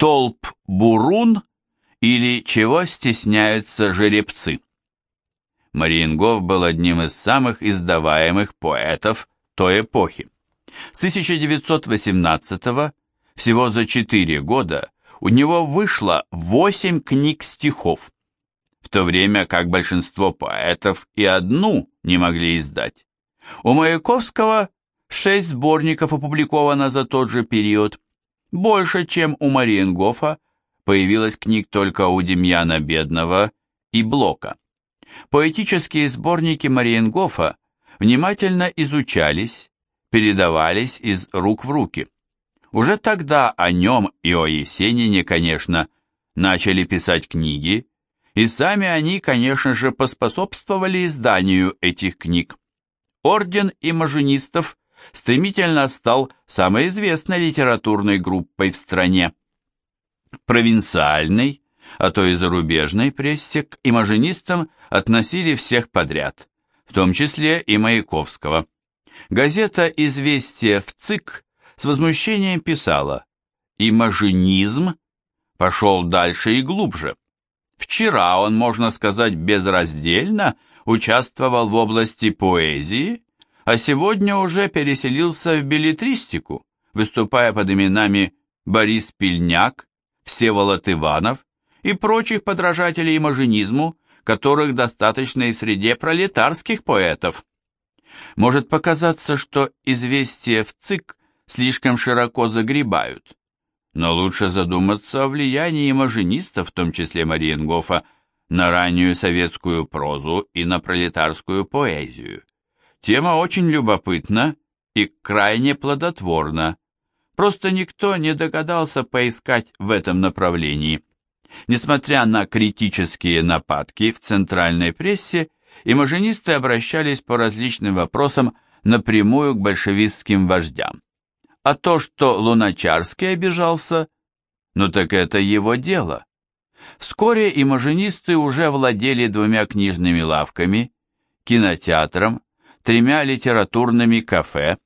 Толп-бурун или чего стесняются жеребцы. Мариенгоф был одним из самых издаваемых поэтов той эпохи. С 1918 всего за 4 года у него вышло 8 книг стихов, в то время как большинство поэтов и одну не могли издать. У Маяковского 6 сборников опубликовано за тот же период, больше, чем у Мариенгофа, появилось книг только у Демьяна Бедного и Блока. Поэтические сборники Мариенгофа внимательно изучались, передавались из рук в руки. Уже тогда о нем и о Есенине, конечно, начали писать книги, и сами они, конечно же, поспособствовали изданию этих книг. Орден имажинистов стремительно стал самой известной литературной группой в стране. В провинциальной, а то и зарубежной прессе к имажинистам относили всех подряд, в том числе и Маяковского. Газета «Известия в ЦИК» с возмущением писала «Имажинизм пошел дальше и глубже. Вчера он, можно сказать, безраздельно участвовал в области поэзии, а сегодня уже переселился в билетристику, выступая под именами Борис Пельняк, Всеволод Иванов и прочих подражателей имажинизму, которых достаточно и в среде пролетарских поэтов. Может показаться, что известия в ЦИК слишком широко загребают, но лучше задуматься о влиянии имажинистов, в том числе Мариенгофа, на раннюю советскую прозу и на пролетарскую поэзию. Тема очень любопытна и крайне плодотворна. Просто никто не догадался поискать в этом направлении. Несмотря на критические нападки в центральной прессе, имажинисты обращались по различным вопросам напрямую к большевистским вождям. А то, что Луначарский обижался, ну так это его дело. Вскоре имажинисты уже владели двумя книжными лавками, кинотеатром, тремя литературными кафе,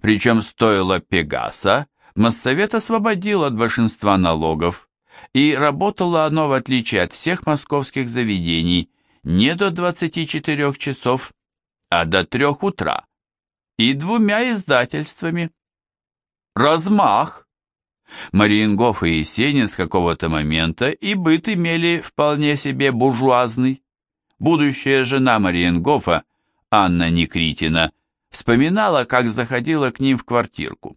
причем стоило Пегаса, Моссовет освободил от большинства налогов, и работало оно, в отличие от всех московских заведений, не до 24 часов, а до 3 утра, и двумя издательствами. Размах! Мариенгоф и Есенин с какого-то момента и быт имели вполне себе буржуазный. Будущая жена Мариенгофа, Анна Никритина, вспоминала, как заходила к ним в квартирку.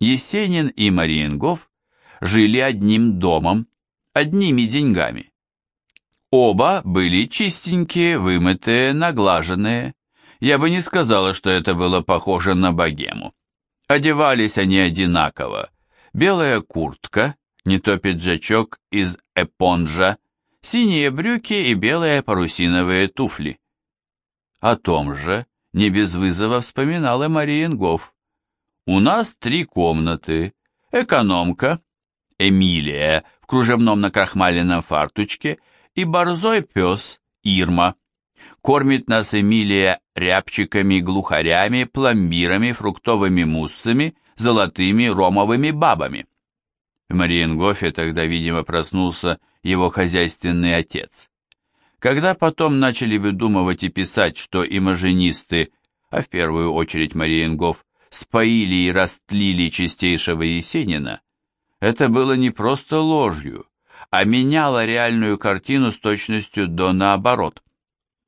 Есенин и Мариенгоф жили одним домом, одними деньгами. Оба были чистенькие, вымытые, наглаженные. Я бы не сказала, что это было похоже на богему. Одевались они одинаково. Белая куртка, не то пиджачок из эпонжа, синие брюки и белые парусиновые туфли. О том же не без вызова вспоминала Мариенгоф. «У нас три комнаты. Экономка, Эмилия в кружевном накрахмаленном фартучке и борзой пес Ирма. Кормит нас Эмилия рябчиками, глухарями, пломбирами, фруктовыми муссами, золотыми ромовыми бабами. В Мариенгофе тогда, видимо, проснулся его хозяйственный отец. Когда потом начали выдумывать и писать, что имажинисты, а в первую очередь Мариенгоф, споили и растлили чистейшего Есенина, это было не просто ложью, а меняло реальную картину с точностью до наоборот.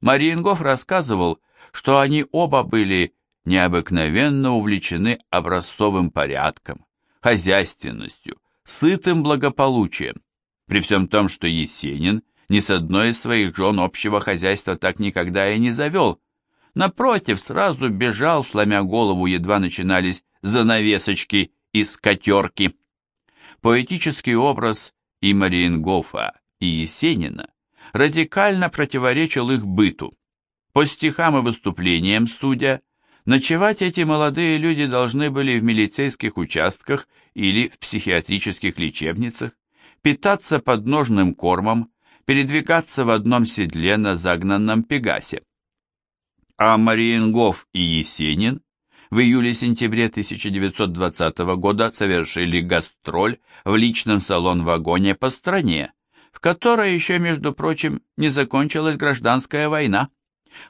Мариенгоф рассказывал, что они оба были необыкновенно увлечены образцовым порядком, хозяйственностью, сытым благополучием, при всем том, что Есенин ни с одной из своих жен общего хозяйства так никогда и не завел. Напротив, сразу бежал, сломя голову, едва начинались занавесочки из скатерки. Поэтический образ и Мариенгофа, и Есенина радикально противоречил их быту. По стихам и выступлениям судя, ночевать эти молодые люди должны были в милицейских участках или в психиатрических лечебницах, питаться подножным кормом, передвигаться в одном седле на загнанном пегасе. А Мариенгоф и Есенин в июле-сентябре 1920 года совершили гастроль в личном салон-вагоне по стране, в которой еще, между прочим, не закончилась гражданская война.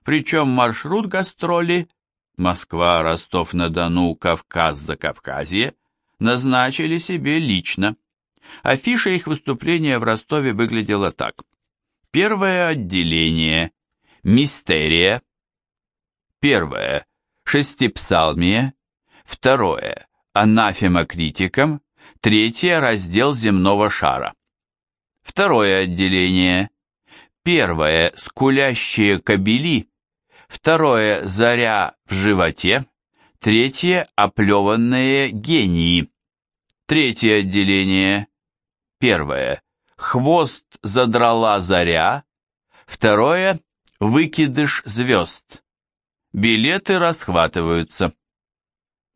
Причем маршрут гастроли Москва, Ростов-на-Дону, Кавказ, Закавказье назначили себе лично. Афиша их выступления в Ростове выглядела так. Первое отделение – Мистерия. Первое – Шестипсалмие. Второе – Анафема критикам. Третье – раздел земного шара. Второе отделение. Первое – скулящие кобели. Второе – заря в животе. Третье – оплеванные гении. Третье отделение. Первое – хвост задрала заря. Второе – выкидыш звезд. Билеты расхватываются.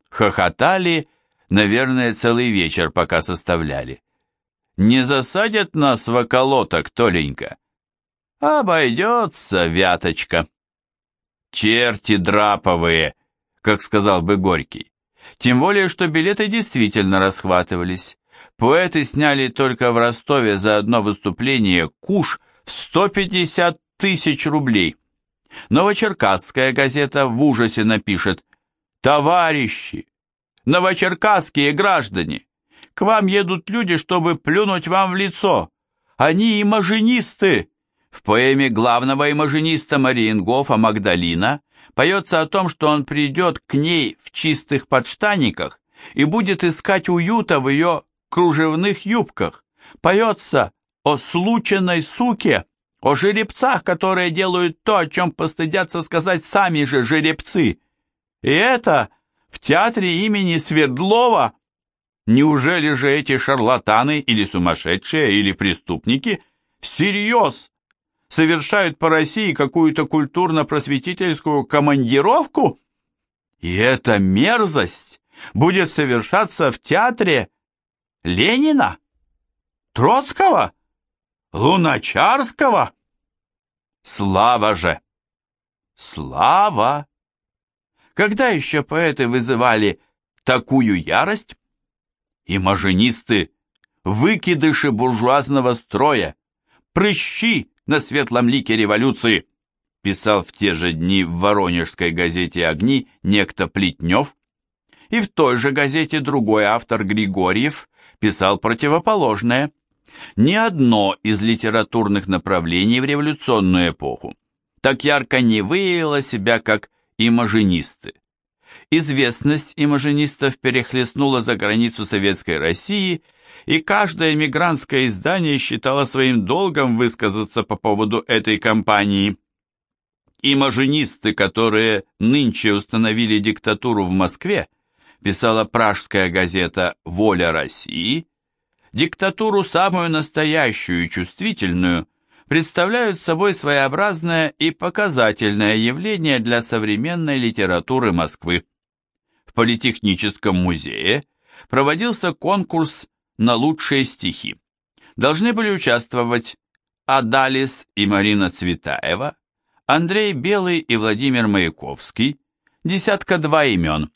Хохотали, наверное, целый вечер, пока составляли. Не засадят нас в околоток, Толенька? Обойдется, вяточка. Черти драповые, как сказал бы Горький. Тем более, что билеты действительно расхватывались. Поэты сняли только в Ростове за одно выступление куш в 150 тысяч рублей. Новочеркасская газета в ужасе напишет «Товарищи, новочеркасские граждане, к вам едут люди, чтобы плюнуть вам в лицо. Они имажинисты». В поэме главного имажиниста Мариенгофа Магдалина поется о том, что он придет к ней в чистых подштаниках и будет искать уюта в ее кружевных юбках. Поется о случайной суке, о жеребцах, которые делают то, о чем постыдятся сказать сами же жеребцы. И это в театре имени Свердлова. Неужели же эти шарлатаны или сумасшедшие, или преступники всерьез совершают по России какую-то культурно-просветительскую командировку? И эта мерзость будет совершаться в театре Ленина? Троцкого? Луначарского? Слава же! Слава! Когда еще поэты вызывали такую ярость? Имажинисты, выкидыши буржуазного строя, прыщи на светлом лике революции, писал в те же дни в воронежской газете «Огни» некто Плетнев, и в той же газете другой автор Григорьев писал противоположное. Ни одно из литературных направлений в революционную эпоху так ярко не выявило себя, как имажинисты. Известность имажинистов перехлестнула за границу Советской России, и каждое эмигрантское издание считало своим долгом высказаться по поводу этой кампании. Имажинисты, которые нынче установили диктатуру в Москве, писала пражская газета «Воля России», диктатуру самую настоящую и чувствительную представляют собой своеобразное и показательное явление для современной литературы Москвы. В Политехническом музее проводился конкурс на лучшие стихи. Должны были участвовать Адалис и Марина Цветаева, Андрей Белый и Владимир Маяковский, десятка-два имен.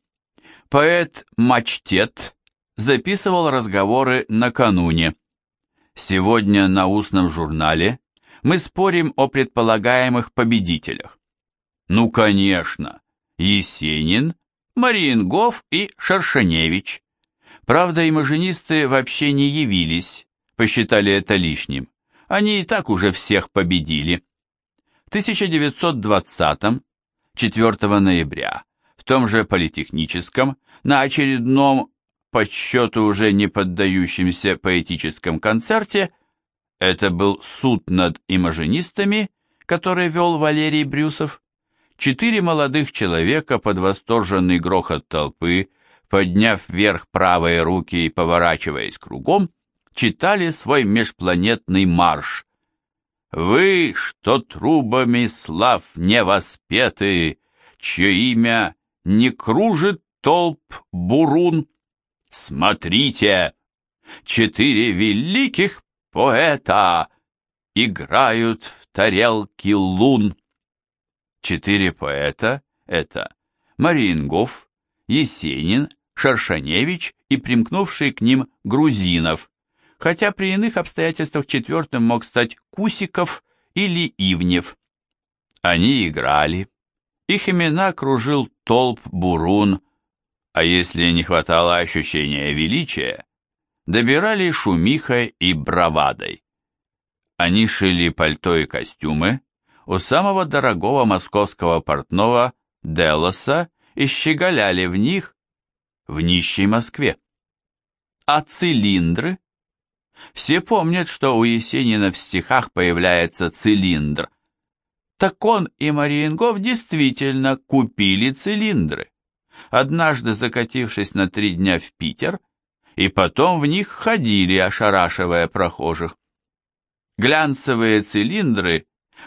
Поэт Мачтет записывал разговоры накануне. Сегодня на устном журнале мы спорим о предполагаемых победителях. Ну, конечно, Есенин, Мариенгоф и Шершеневич. Правда, имажинисты вообще не явились, посчитали это лишним. Они и так уже всех победили. В 1920 4 ноября в том же политехническом, на очередном по счету уже не поддающемся поэтическом концерте, это был суд над имажинистами, который вел Валерий Брюсов, четыре молодых человека под восторженный грохот толпы, подняв вверх правые руки и поворачиваясь кругом, читали свой межпланетный марш. «Вы, что трубами слав не воспеты, чье имя не кружит толп бурун. Смотрите, четыре великих поэта играют в тарелки лун. Четыре поэта — это Мариенгоф, Есенин, Шершеневич и примкнувший к ним Грузинов, хотя при иных обстоятельствах четвертым мог стать Кусиков или Ивнев. Они играли. Их имена кружил толп Бурун, а если не хватало ощущения величия, добирали шумихой и бравадой. Они шили пальто и костюмы у самого дорогого московского портного Делоса и щеголяли в них в нищей Москве. А цилиндры? Все помнят, что у Есенина в стихах появляется цилиндр. Так он и Мариенгов действительно купили цилиндры, однажды закатившись на три дня в Питер, и потом в них ходили, ошарашивая прохожих. Глянцевые цилиндры,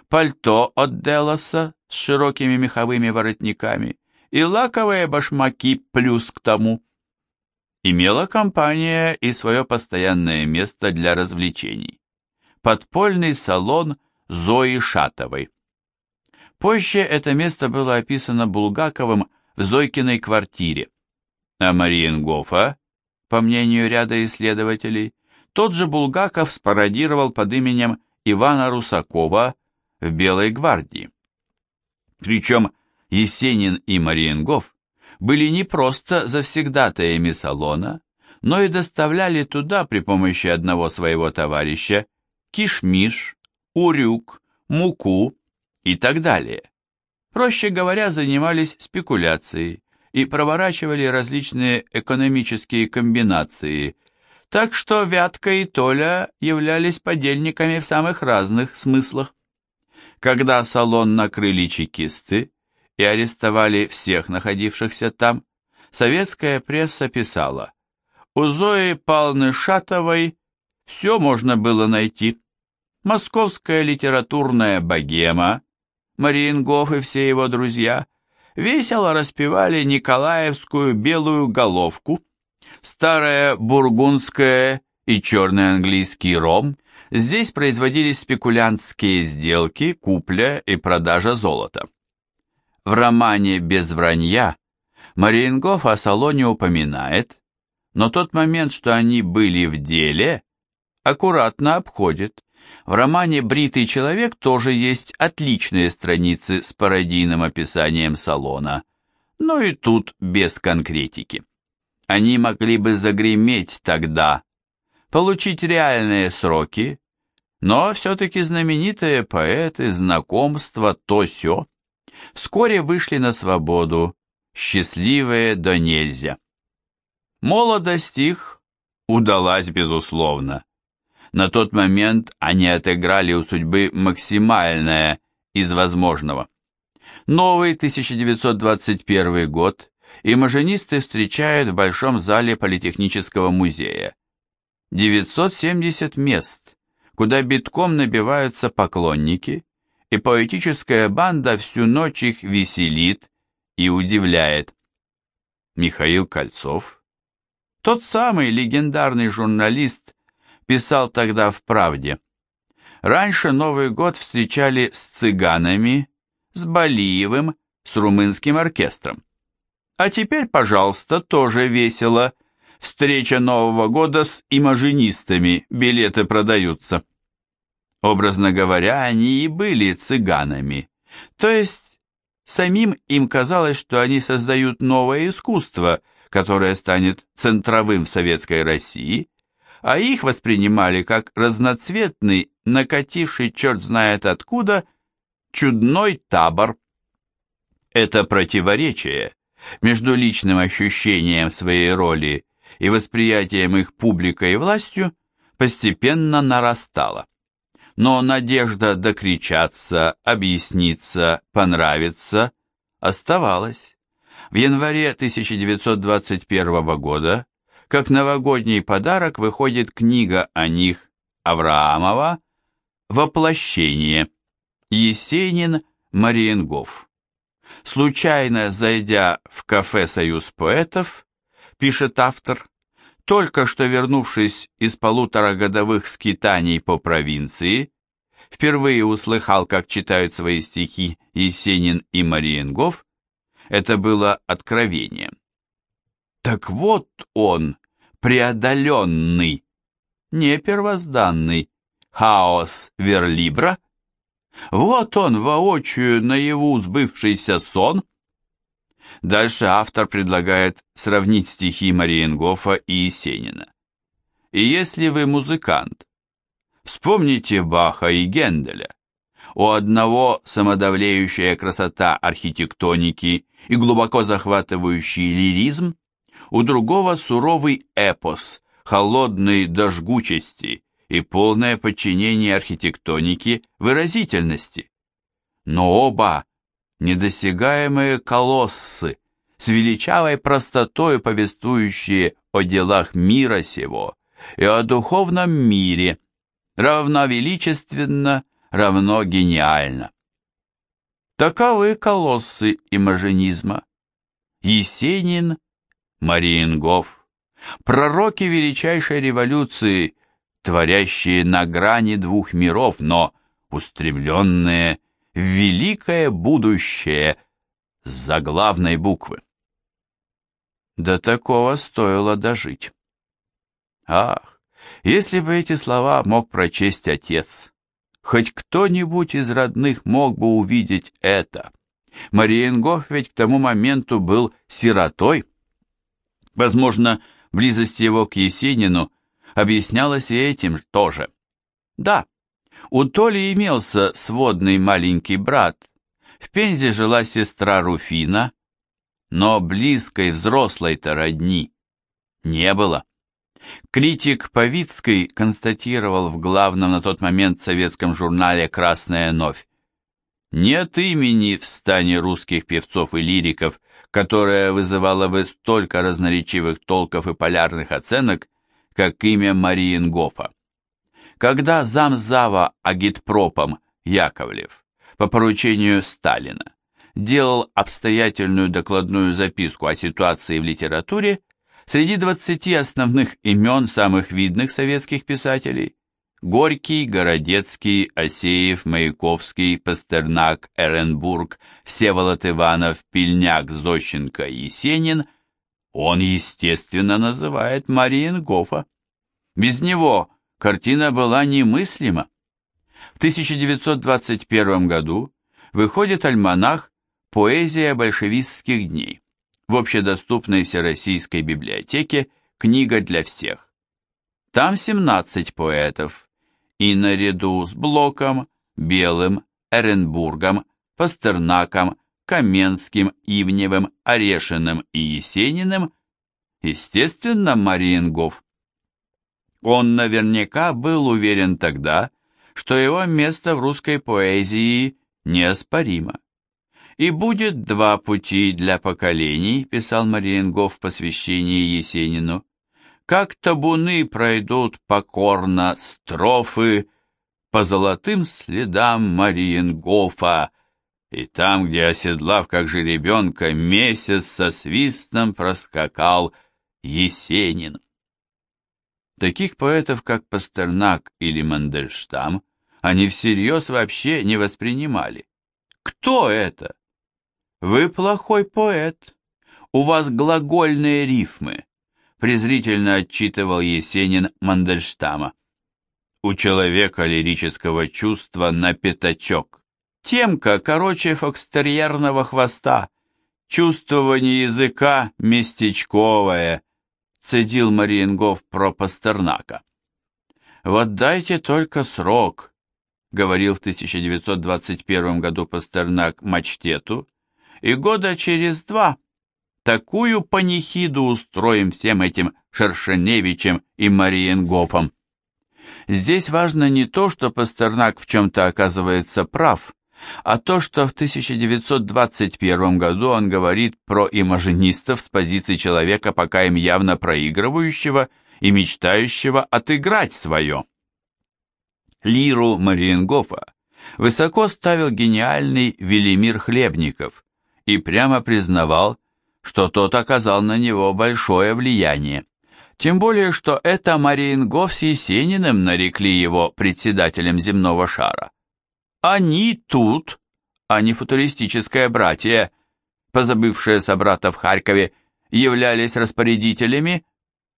пальто от Делоса с широкими меховыми воротниками и лаковые башмаки плюс к тому – имела компания и свое постоянное место для развлечений. Подпольный салон Зои Шатовой. Позже это место было описано Булгаковым в Зойкиной квартире. А Мариенгофа, по мнению ряда исследователей, тот же Булгаков спародировал под именем Ивана Русакова в Белой гвардии. Причем Есенин и Мариенгоф были не просто завсегдатаями салона, но и доставляли туда при помощи одного своего товарища кишмиш, урюк, муку и так далее. Проще говоря, занимались спекуляцией и проворачивали различные экономические комбинации, так что Вятка и Толя являлись подельниками в самых разных смыслах. Когда салон накрыли чекисты, и арестовали всех находившихся там, советская пресса писала, у Зои Павловны Шатовой все можно было найти. Московская литературная богема, Мариенгоф и все его друзья весело распевали Николаевскую белую головку, старая бургундская и черный английский ром, здесь производились спекулянтские сделки, купля и продажа золота. В романе «Без вранья» Мариенгоф о салоне упоминает, но тот момент, что они были в деле, аккуратно обходит. В романе «Бритый человек» тоже есть отличные страницы с пародийным описанием салона, но и тут без конкретики. Они могли бы загреметь тогда, получить реальные сроки, но все-таки знаменитые поэты, знакомства, то-сё вскоре вышли на свободу, счастливые до нельзя. Молодость их удалась безусловно. На тот момент они отыграли у судьбы максимальное из возможного. Новый 1921 год имажинисты встречают в Большом зале Политехнического музея. 970 мест, куда битком набиваются поклонники, и поэтическая банда всю ночь их веселит и удивляет. Михаил Кольцов, тот самый легендарный журналист, писал тогда в «Правде». Раньше Новый год встречали с цыганами, с Балиевым, с румынским оркестром. А теперь, пожалуйста, тоже весело. Встреча Нового года с имажинистами, билеты продаются. Образно говоря, они и были цыганами. То есть, самим им казалось, что они создают новое искусство, которое станет центровым в советской России, а их воспринимали как разноцветный, накативший черт знает откуда, чудной табор. Это противоречие между личным ощущением своей роли и восприятием их публикой и властью постепенно нарастало но надежда докричаться, объясниться, понравиться оставалась. В январе 1921 года, как новогодний подарок, выходит книга о них Авраамова «Воплощение» Есенин Мариенгоф. Случайно зайдя в кафе «Союз поэтов», пишет автор, только что вернувшись из полуторагодовых скитаний по провинции, впервые услыхал, как читают свои стихи Есенин и Мариенгоф, это было откровением. Так вот он, преодоленный, не первозданный, хаос верлибра. Вот он, воочию наяву сбывшийся сон. Дальше автор предлагает сравнить стихи Мариенгофа и Есенина. И если вы музыкант, вспомните Баха и Генделя. У одного самодавлеющая красота архитектоники и глубоко захватывающий лиризм, у другого суровый эпос, холодный до жгучести и полное подчинение архитектонике выразительности. Но оба недосягаемые колоссы, с величавой простотой повествующие о делах мира сего и о духовном мире, равновеличественно равно гениально. Таковы колоссы имажинизма. Есенин, Мариенгоф, пророки величайшей революции, творящие на грани двух миров, но устремленные в великое будущее с заглавной буквы. До такого стоило дожить. Ах, если бы эти слова мог прочесть отец! Хоть кто-нибудь из родных мог бы увидеть это. Мариенгоф ведь к тому моменту был сиротой. Возможно, близость его к Есенину объяснялась и этим тоже. Да, у Толи имелся сводный маленький брат. В Пензе жила сестра Руфина, но близкой взрослой-то родни не было. Критик Павицкий констатировал в главном на тот момент советском журнале «Красная новь». Нет имени в стане русских певцов и лириков, которое вызывало бы столько разноречивых толков и полярных оценок, как имя Мариенгофа. Когда замзава агитпропом Яковлев по поручению Сталина делал обстоятельную докладную записку о ситуации в литературе, Среди 20 основных имен самых видных советских писателей Горький, Городецкий, Осеев, Маяковский, Пастернак, Эренбург, Всеволод Иванов, Пильняк, Зощенко Есенин он, естественно, называет Мариенгофа. Без него картина была немыслима. В 1921 году выходит альманах «Поэзия большевистских дней» в общедоступной всероссийской библиотеке «Книга для всех». Там 17 поэтов, и наряду с Блоком, Белым, Эренбургом, Пастернаком, Каменским, Ивневым, Орешиным и Есениным, естественно, Мариенгоф. Он наверняка был уверен тогда, что его место в русской поэзии неоспоримо. «И будет два пути для поколений», — писал Мариенгоф в посвящении Есенину. «Как табуны пройдут покорно строфы по золотым следам Мариенгофа, и там, где оседлав, как жеребенка, месяц со свистом проскакал Есенин». Таких поэтов, как Пастернак или Мандельштам, они всерьез вообще не воспринимали. Кто это? «Вы плохой поэт. У вас глагольные рифмы», — презрительно отчитывал Есенин Мандельштама. «У человека лирического чувства на пятачок. Темка короче фокстерьерного хвоста. Чувствование языка местечковое», — цедил Мариенгов про Пастернака. «Вот дайте только срок», — говорил в 1921 году Пастернак Мачтету, и года через два такую панихиду устроим всем этим Шершеневичем и Мариенгофом. Здесь важно не то, что Пастернак в чем-то оказывается прав, а то, что в 1921 году он говорит про имажинистов с позиции человека, пока им явно проигрывающего и мечтающего отыграть свое. Лиру Мариенгофа высоко ставил гениальный Велимир Хлебников, и прямо признавал, что тот оказал на него большое влияние. Тем более, что это Мариенгоф с Есениным нарекли его председателем земного шара. Они тут, а не футуристическое братье, позабывшее собрата в Харькове являлись распорядителями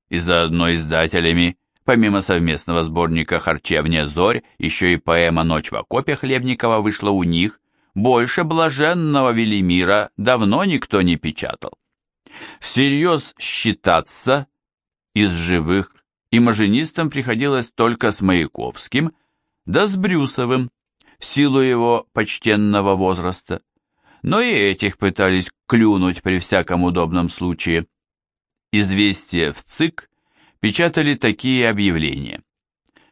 и заодно издателями, помимо совместного сборника «Харчевня зорь», еще и поэма «Ночь в окопе» Хлебникова вышла у них, больше блаженного Велимира давно никто не печатал. Всерьез считаться из живых имажинистам приходилось только с Маяковским, да с Брюсовым, в силу его почтенного возраста. Но и этих пытались клюнуть при всяком удобном случае. Известия в ЦИК печатали такие объявления.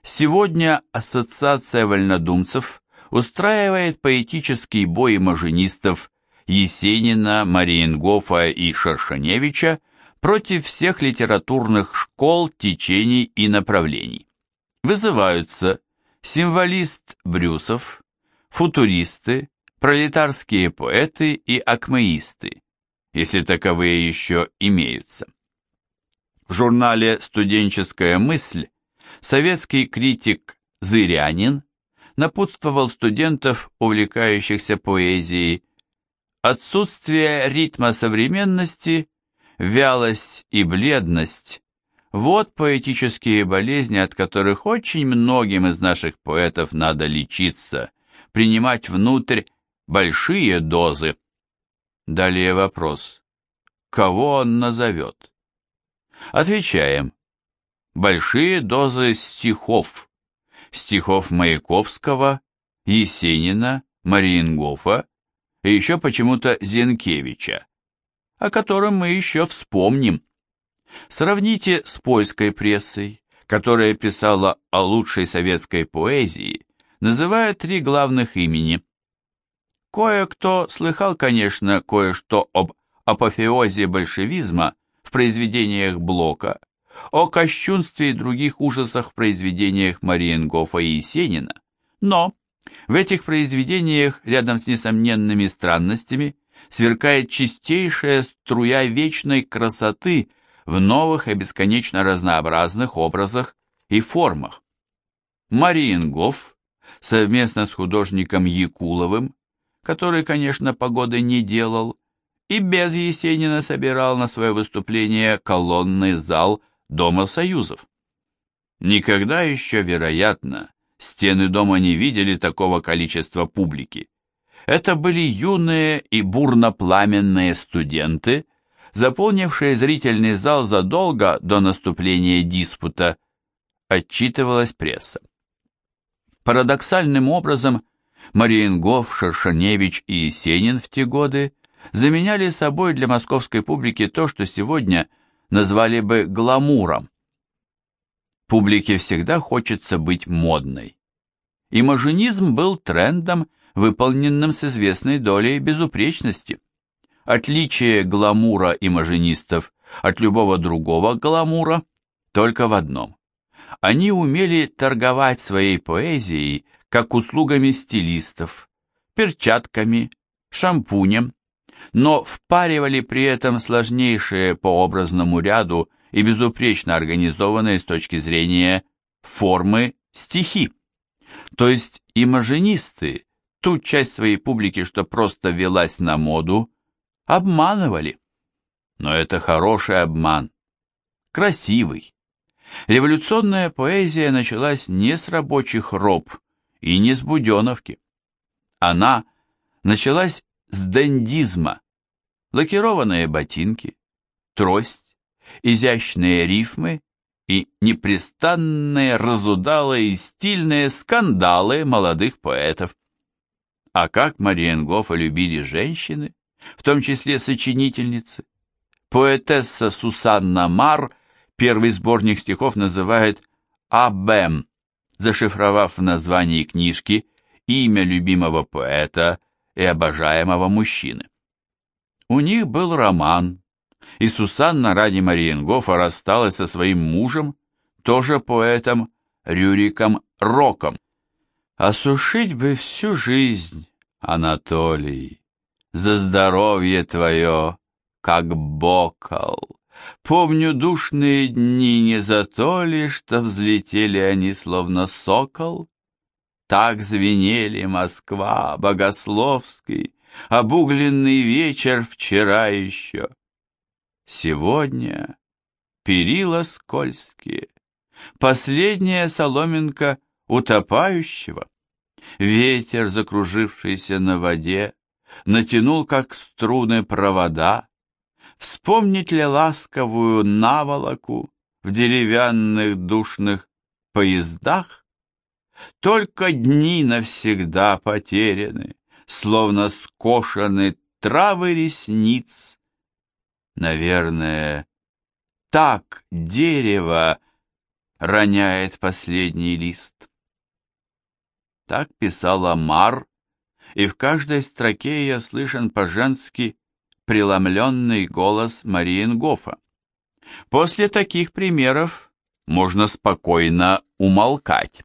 Сегодня Ассоциация вольнодумцев устраивает поэтический бой имажинистов Есенина, Мариенгофа и Шершеневича против всех литературных школ, течений и направлений. Вызываются символист Брюсов, футуристы, пролетарские поэты и акмеисты, если таковые еще имеются. В журнале «Студенческая мысль» советский критик Зырянин напутствовал студентов, увлекающихся поэзией, отсутствие ритма современности, вялость и бледность – вот поэтические болезни, от которых очень многим из наших поэтов надо лечиться, принимать внутрь большие дозы. Далее вопрос. Кого он назовет? Отвечаем. Большие дозы стихов. Стихов Маяковского, Есенина, Мариенгофа и еще почему-то Зенкевича, о котором мы еще вспомним. Сравните с польской прессой, которая писала о лучшей советской поэзии, называя три главных имени. Кое-кто слыхал, конечно, кое-что об апофеозе большевизма в произведениях Блока, о кощунстве и других ужасах в произведениях Мариенгофа и Есенина, но в этих произведениях, рядом с несомненными странностями, сверкает чистейшая струя вечной красоты в новых и бесконечно разнообразных образах и формах. Мариенгоф совместно с художником Якуловым, который, конечно, погоды не делал, и без Есенина собирал на свое выступление колонный зал Дома Союзов. Никогда еще, вероятно, Стены дома не видели такого количества публики. Это были юные и бурно-пламенные студенты, заполнившие зрительный зал задолго до наступления диспута, отчитывалась пресса. Парадоксальным образом Мариенгоф, Шершеневич и Есенин в те годы заменяли собой для московской публики то, что сегодня назвали бы гламуром. Публике всегда хочется быть модной. Имажинизм был трендом, выполненным с известной долей безупречности. Отличие гламура имажинистов от любого другого гламура только в одном. Они умели торговать своей поэзией как услугами стилистов, перчатками, шампунем, но впаривали при этом сложнейшие по образному ряду и безупречно организованные с точки зрения формы стихи. То есть имажинисты, ту часть своей публики, что просто велась на моду, обманывали. Но это хороший обман, красивый. Революционная поэзия началась не с рабочих роб и не с буденовки. Она началась с дендизма, лакированные ботинки, трость, изящные рифмы и непрестанные разудалые и стильные скандалы молодых поэтов. А как Мариенгофа любили женщины, в том числе сочинительницы. Поэтесса Сусанна Мар первый сборник стихов называет «Абэм», зашифровав в названии книжки имя любимого поэта и обожаемого мужчины. У них был роман, и Сусанна ради Мариенгофа рассталась со своим мужем, тоже поэтом Рюриком Роком. Осушить бы всю жизнь, Анатолий, за здоровье твое, как бокал. Помню душные дни не за то ли, что взлетели они словно сокол. Так звенели Москва, Богословский, обугленный вечер вчера еще. Сегодня перила скользкие, последняя соломинка утопающего. Ветер, закружившийся на воде, натянул, как струны, провода. Вспомнить ли ласковую наволоку в деревянных душных поездах? Только дни навсегда потеряны, словно скошены травы ресниц. Наверное, так дерево роняет последний лист. Так писала Мар, и в каждой строке ее слышен по-женски преломленный голос Мариенгофа. После таких примеров можно спокойно умолкать.